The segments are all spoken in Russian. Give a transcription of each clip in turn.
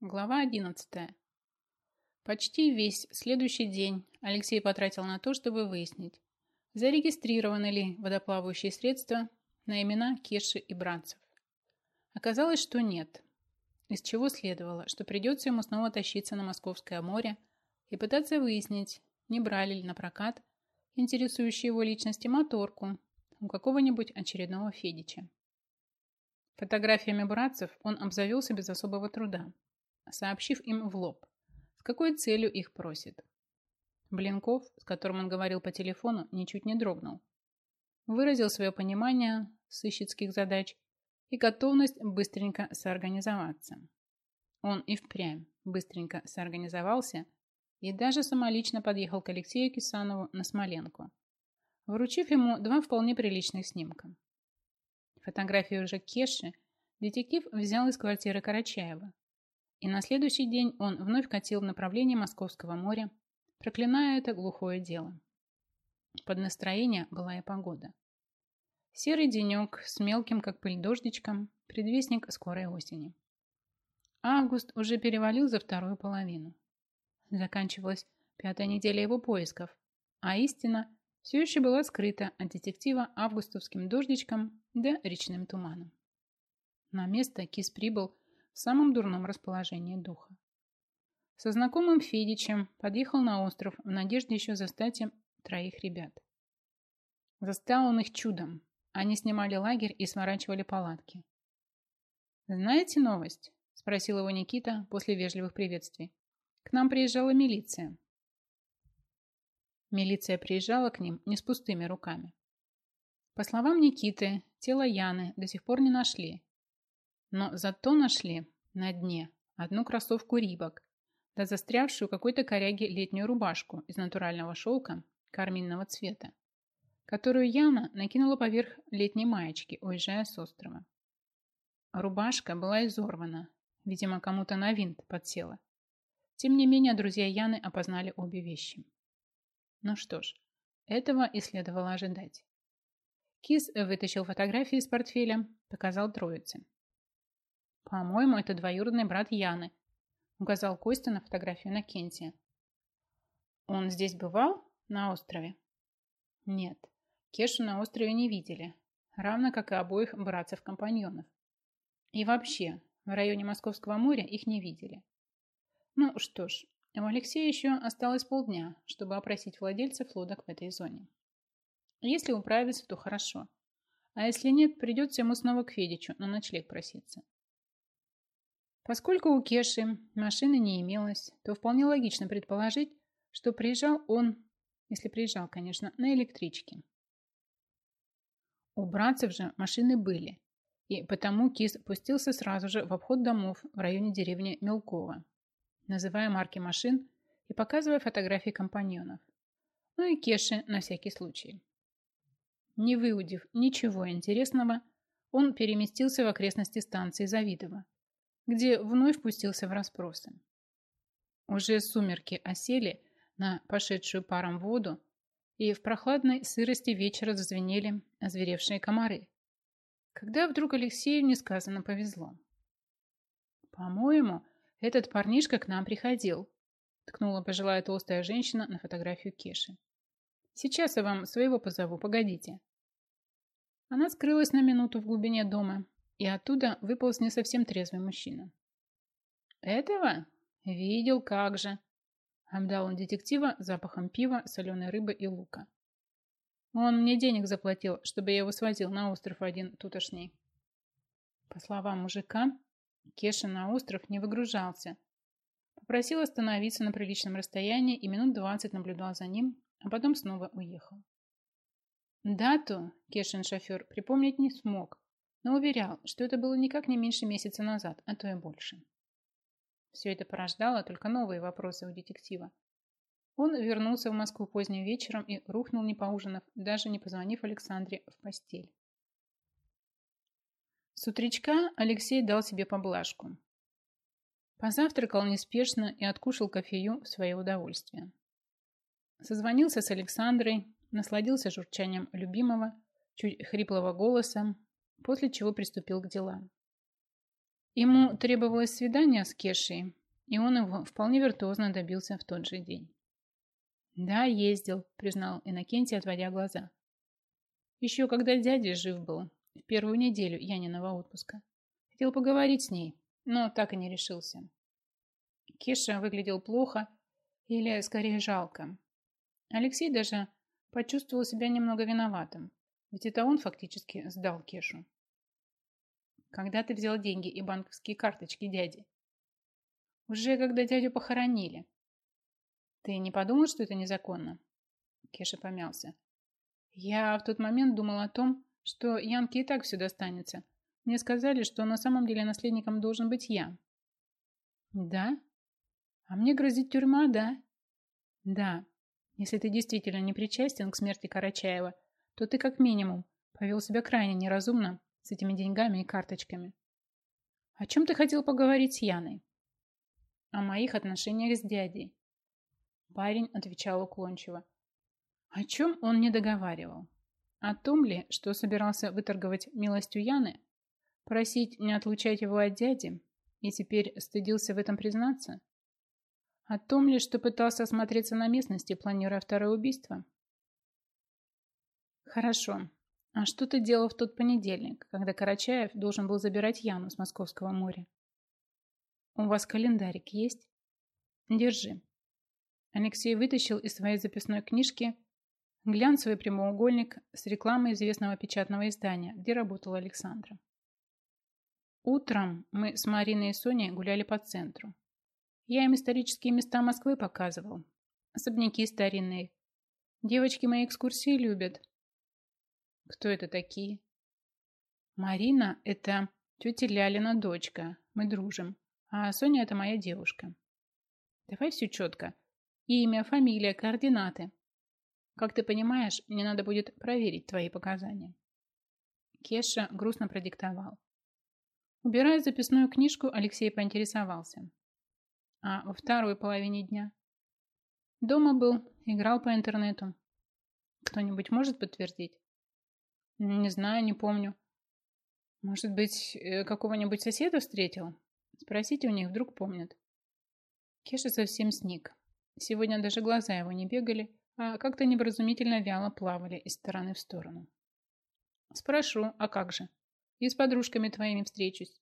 Глава 11. Почти весь следующий день Алексей потратил на то, чтобы выяснить, зарегистрированы ли водоплавающие средства на имена Кеши и братцев. Оказалось, что нет, из чего следовало, что придется ему снова тащиться на Московское море и пытаться выяснить, не брали ли на прокат интересующие его личности моторку у какого-нибудь очередного Федича. Фотографиями братцев он обзавелся без особого труда – сообщив им в лоб, с какой целью их просит. Блинков, с которым он говорил по телефону, ничуть не дрогнул. Выразил свое понимание сыщицких задач и готовность быстренько соорганизоваться. Он и впрямь быстренько соорганизовался и даже самолично подъехал к Алексею Кисанову на Смоленку, вручив ему два вполне приличных снимка. Фотографию же Кеши детектив взял из квартиры Карачаева, и на следующий день он вновь катил в направлении Московского моря, проклиная это глухое дело. Под настроение была и погода. Серый денек с мелким, как пыль, дождичком, предвестник скорой осени. Август уже перевалил за вторую половину. Заканчивалась пятая неделя его поисков, а истина все еще была скрыта от детектива августовским дождичком да речным туманом. На место Кис прибыл в самом дурном расположении духа. Со знакомым Федичем подъехал на остров в надежде еще застать им троих ребят. Застал он их чудом. Они снимали лагерь и сворачивали палатки. «Знаете новость?» – спросил его Никита после вежливых приветствий. «К нам приезжала милиция». Милиция приезжала к ним не с пустыми руками. По словам Никиты, тело Яны до сих пор не нашли, но зато нашли на дне одну кроссовку Рибок, да застрявшую какой-то коряге летнюю рубашку из натурального шелка карминного цвета, которую Яна накинула поверх летней маечки, уезжая с острова. Рубашка была изорвана, видимо, кому-то на винт подсела. Тем не менее, друзья Яны опознали обе вещи. Ну что ж, этого и следовало ожидать. Кис вытащил фотографии из портфеля, показал троице. «По-моему, это двоюродный брат Яны», указал Костя на фотографию на Кенте. «Он здесь бывал? На острове?» «Нет, Кешу на острове не видели, равно как и обоих братцев-компаньонов. И вообще, в районе Московского моря их не видели. Ну что ж, у Алексея еще осталось полдня, чтобы опросить владельцев лодок в этой зоне. Если управится, то хорошо. А если нет, придется ему снова к Федичу на ночлег проситься. Поскольку у Кеши машины не имелось, то вполне логично предположить, что приезжал он, если приезжал, конечно, на электричке. У братцев же машины были, и потому Кис пустился сразу же в обход домов в районе деревни Мелкова, называя марки машин и показывая фотографии компаньонов. Ну и Кеши на всякий случай. Не выудив ничего интересного, он переместился в окрестности станции Завидово, где вновь пустился в расспросы. Уже сумерки осели на пошедшую паром воду, и в прохладной сырости вечера зазвенели озверевшие комары. Когда вдруг Алексею несказанно повезло. «По-моему, этот парнишка к нам приходил», ткнула пожилая толстая женщина на фотографию Кеши. «Сейчас я вам своего позову, погодите». Она скрылась на минуту в глубине дома, и оттуда выполз не совсем трезвый мужчина. «Этого? Видел, как же!» Обдал он детектива запахом пива, соленой рыбы и лука. Он мне денег заплатил, чтобы я его свозил на остров один тутошний. По словам мужика, Кеша на остров не выгружался. Попросил остановиться на приличном расстоянии и минут двадцать наблюдал за ним, а потом снова уехал. Дату Кешин шофер припомнить не смог, но уверял, что это было никак не меньше месяца назад, а то и больше. Все это порождало только новые вопросы у детектива. Он вернулся в Москву поздним вечером и рухнул, не поужинав, даже не позвонив Александре в постель. С утречка Алексей дал себе поблажку. Позавтракал неспешно и откушал кофею в свое удовольствие. Созвонился с Александрой, насладился журчанием любимого, чуть хриплого голоса, после чего приступил к делам. Ему требовалось свидание с Кешей, и он его вполне виртуозно добился в тот же день. «Да, ездил», — признал Иннокентий, отводя глаза. «Еще когда дядя жив был, в первую неделю Яниного отпуска. Хотел поговорить с ней, но так и не решился». Кеша выглядел плохо, или скорее жалко. Алексей даже почувствовал себя немного виноватым, ведь это он фактически сдал Кешу. Когда ты взял деньги и банковские карточки дяди? Уже когда дядю похоронили. Ты не подумал, что это незаконно? Кеша помялся. Я в тот момент думал о том, что Янке и так все достанется. Мне сказали, что на самом деле наследником должен быть я. Да? А мне грозит тюрьма, да? Да. Если ты действительно не причастен к смерти Карачаева, то ты как минимум повел себя крайне неразумно с этими деньгами и карточками. О чем ты хотел поговорить с Яной? О моих отношениях с дядей. Парень отвечал уклончиво. О чем он не договаривал? О том ли, что собирался выторговать милостью Яны? Просить не отлучать его от дяди? И теперь стыдился в этом признаться? О том ли, что пытался осмотреться на местности, планируя второе убийство? Хорошо, а что ты делал в тот понедельник, когда Карачаев должен был забирать Яну с Московского моря? У вас календарик есть? Держи. Алексей вытащил из своей записной книжки глянцевый прямоугольник с рекламой известного печатного издания, где работала Александра. Утром мы с Мариной и Соней гуляли по центру. Я им исторические места Москвы показывал. Особняки старинные. Девочки мои экскурсии любят, кто это такие? Марина – это тетя Лялина дочка. Мы дружим. А Соня – это моя девушка. Давай все четко. Имя, фамилия, координаты. Как ты понимаешь, мне надо будет проверить твои показания. Кеша грустно продиктовал. Убирая записную книжку, Алексей поинтересовался. А во второй половине дня? Дома был, играл по интернету. Кто-нибудь может подтвердить? Не знаю, не помню. Может быть, э, какого-нибудь соседа встретил? Спросите у них, вдруг помнят. Кеша совсем сник. Сегодня даже глаза его не бегали, а как-то невразумительно вяло плавали из стороны в сторону. Спрошу, а как же? И с подружками твоими встречусь.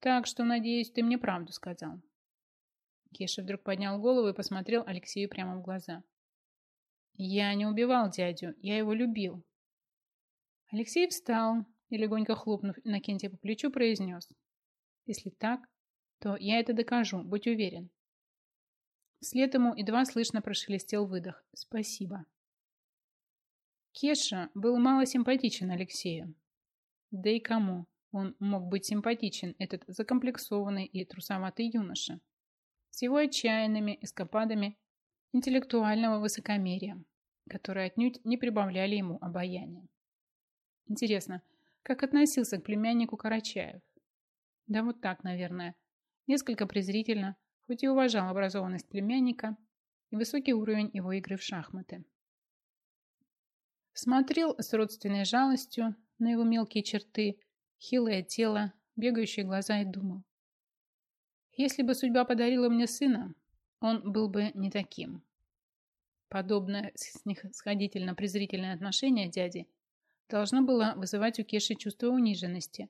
Так что, надеюсь, ты мне правду сказал. Кеша вдруг поднял голову и посмотрел Алексею прямо в глаза. Я не убивал дядю, я его любил. Алексей встал и, легонько хлопнув Иннокентия по плечу, произнес. Если так, то я это докажу, будь уверен. Вслед ему едва слышно прошелестел выдох. Спасибо. Кеша был мало симпатичен Алексею. Да и кому он мог быть симпатичен, этот закомплексованный и трусоватый юноша, с его отчаянными эскападами интеллектуального высокомерия, которые отнюдь не прибавляли ему обаяния. Интересно, как относился к племяннику Карачаев? Да вот так, наверное. Несколько презрительно, хоть и уважал образованность племянника и высокий уровень его игры в шахматы. Смотрел с родственной жалостью на его мелкие черты, хилое тело, бегающие глаза и думал. Если бы судьба подарила мне сына, он был бы не таким. Подобное снисходительно-презрительное отношение дяди должно было вызывать у Кеши чувство униженности,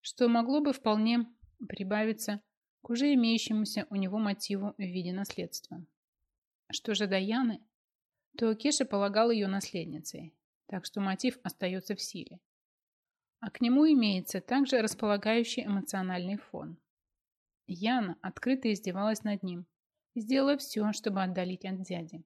что могло бы вполне прибавиться к уже имеющемуся у него мотиву в виде наследства. Что же до Яны, то Кеша полагал ее наследницей, так что мотив остается в силе. А к нему имеется также располагающий эмоциональный фон. Яна открыто издевалась над ним сделала все, чтобы отдалить от дяди.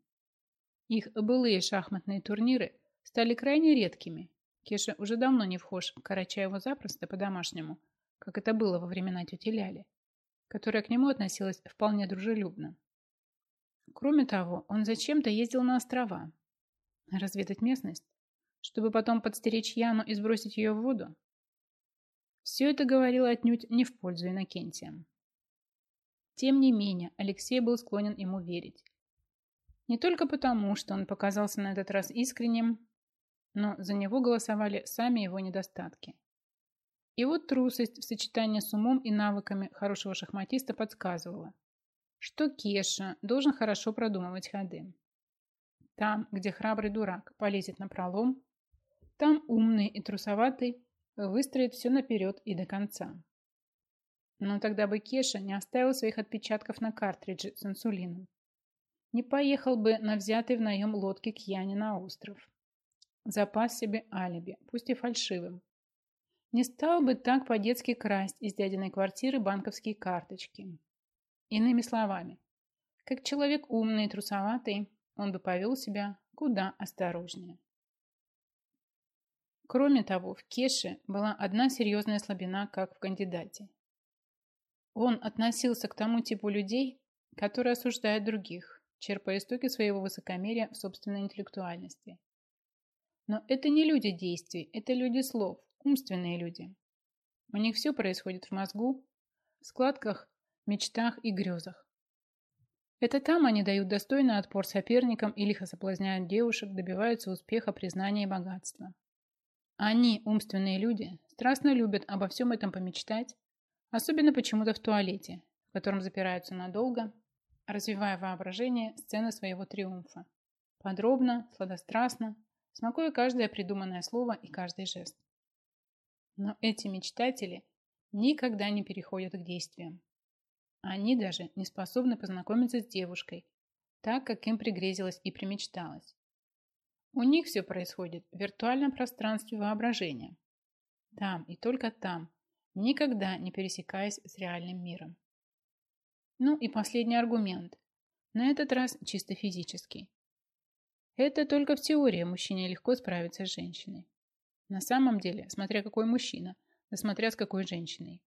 Их былые шахматные турниры стали крайне редкими Кеша уже давно не вхож в Карачаеву запросто по-домашнему, как это было во времена тети Ляли, которая к нему относилась вполне дружелюбно. Кроме того, он зачем-то ездил на острова, разведать местность, чтобы потом подстеречь Яну и сбросить ее в воду. Все это говорило отнюдь не в пользу Иннокентия. Тем не менее, Алексей был склонен ему верить. Не только потому, что он показался на этот раз искренним, но за него голосовали сами его недостатки. И вот трусость в сочетании с умом и навыками хорошего шахматиста подсказывала, что Кеша должен хорошо продумывать ходы. Там, где храбрый дурак полезет на пролом, там умный и трусоватый выстроит все наперед и до конца. Но тогда бы Кеша не оставил своих отпечатков на картридже с инсулином. Не поехал бы на взятый в наем лодке к Яне на остров. Запас себе алиби, пусть и фальшивым. Не стал бы так по-детски красть из дядиной квартиры банковские карточки. Иными словами, как человек умный и трусоватый, он бы повел себя куда осторожнее. Кроме того, в Кеше была одна серьезная слабина, как в кандидате. Он относился к тому типу людей, которые осуждают других, черпая истоки своего высокомерия в собственной интеллектуальности. Но это не люди действий, это люди слов, умственные люди. У них все происходит в мозгу, в складках, мечтах и грезах. Это там они дают достойный отпор соперникам и лихо соблазняют девушек, добиваются успеха, признания и богатства. Они, умственные люди, страстно любят обо всем этом помечтать, особенно почему-то в туалете, в котором запираются надолго, развивая воображение сцены своего триумфа. Подробно, сладострастно, смакуя каждое придуманное слово и каждый жест. Но эти мечтатели никогда не переходят к действиям. Они даже не способны познакомиться с девушкой, так, как им пригрезилось и примечталось. У них все происходит в виртуальном пространстве воображения. Там и только там, никогда не пересекаясь с реальным миром. Ну и последний аргумент. На этот раз чисто физический. Это только в теории мужчине легко справиться с женщиной. На самом деле, смотря какой мужчина, да смотря с какой женщиной.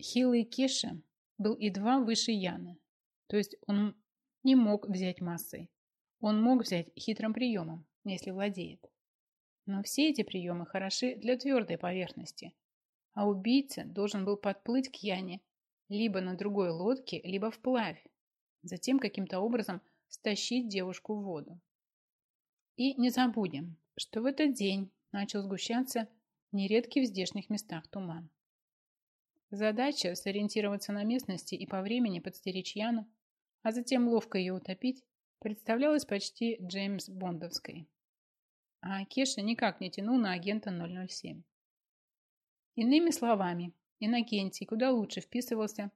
Хилый Кеша был едва выше Яны, то есть он не мог взять массой. Он мог взять хитрым приемом, если владеет. Но все эти приемы хороши для твердой поверхности, а убийца должен был подплыть к Яне либо на другой лодке, либо вплавь, затем каким-то образом стащить девушку в воду. И не забудем, что в этот день начал сгущаться нередкий в здешних местах туман. Задача сориентироваться на местности и по времени подстеречь Яну, а затем ловко ее утопить, представлялась почти Джеймс Бондовской. А Кеша никак не тянул на агента 007. Иными словами, Иннокентий куда лучше вписывался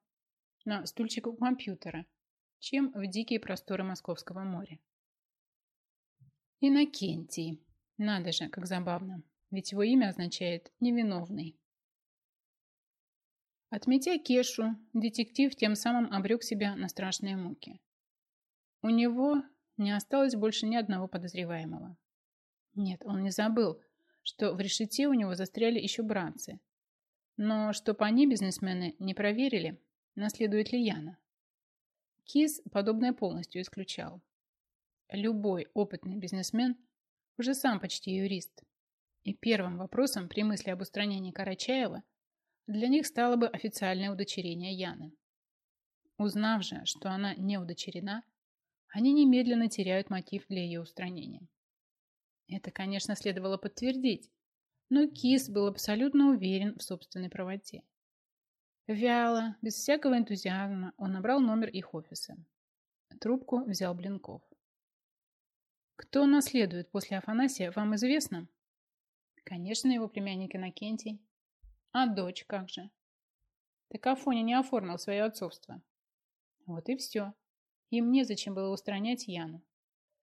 на стульчик у компьютера, чем в дикие просторы Московского моря. Иннокентий. Надо же, как забавно. Ведь его имя означает «невиновный». Отметя Кешу, детектив тем самым обрек себя на страшные муки. У него не осталось больше ни одного подозреваемого. Нет, он не забыл, что в решете у него застряли еще братцы. Но чтоб они, бизнесмены, не проверили, наследует ли Яна. Кис подобное полностью исключал. Любой опытный бизнесмен уже сам почти юрист. И первым вопросом при мысли об устранении Карачаева для них стало бы официальное удочерение Яны. Узнав же, что она не удочерена, они немедленно теряют мотив для ее устранения. Это, конечно, следовало подтвердить, но Кис был абсолютно уверен в собственной правоте. Вяло, без всякого энтузиазма, он набрал номер их офиса. Трубку взял Блинков. «Кто наследует после Афанасия, вам известно?» «Конечно, его племянник Иннокентий». «А дочь как же?» «Так Афоня не оформил свое отцовство». «Вот и все. Им незачем было устранять Яну.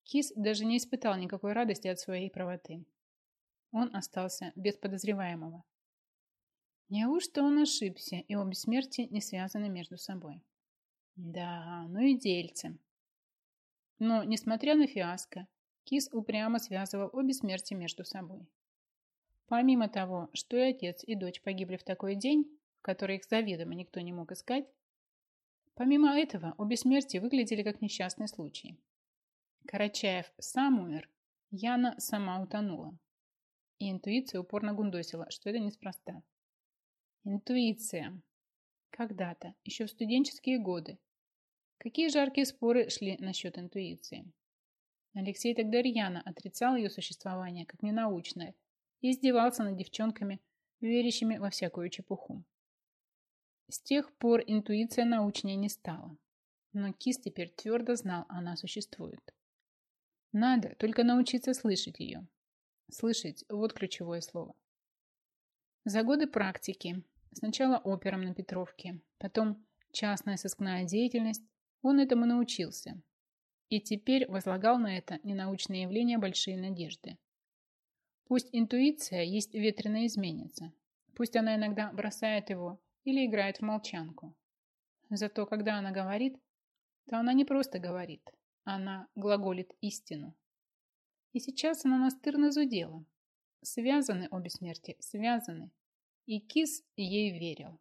Кис даже не испытал никакой радости от своей правоты. Он остался без подозреваемого. Неужто он ошибся, и обе смерти не связаны между собой? Да, ну и дельцы. Но, несмотря на фиаско, Кис упрямо связывал обе смерти между собой. Помимо того, что и отец, и дочь погибли в такой день, в который их заведомо никто не мог искать, Помимо этого, обе смерти выглядели как несчастный случай. Карачаев сам умер, Яна сама утонула. И интуиция упорно гундосила, что это неспроста. Интуиция. Когда-то, еще в студенческие годы. Какие жаркие споры шли насчет интуиции. Алексей тогда рьяно отрицал ее существование как ненаучное и издевался над девчонками, верящими во всякую чепуху. С тех пор интуиция научнее не стала. Но Кис теперь твердо знал, она существует. Надо только научиться слышать ее. Слышать – вот ключевое слово. За годы практики, сначала опером на Петровке, потом частная сыскная деятельность, он этому научился. И теперь возлагал на это ненаучное явление большие надежды. Пусть интуиция есть ветреная изменится, пусть она иногда бросает его или играет в молчанку. Зато когда она говорит, то она не просто говорит, она глаголит истину. И сейчас она настырно зудела. Связаны обе смерти, связаны. И Кис ей верил.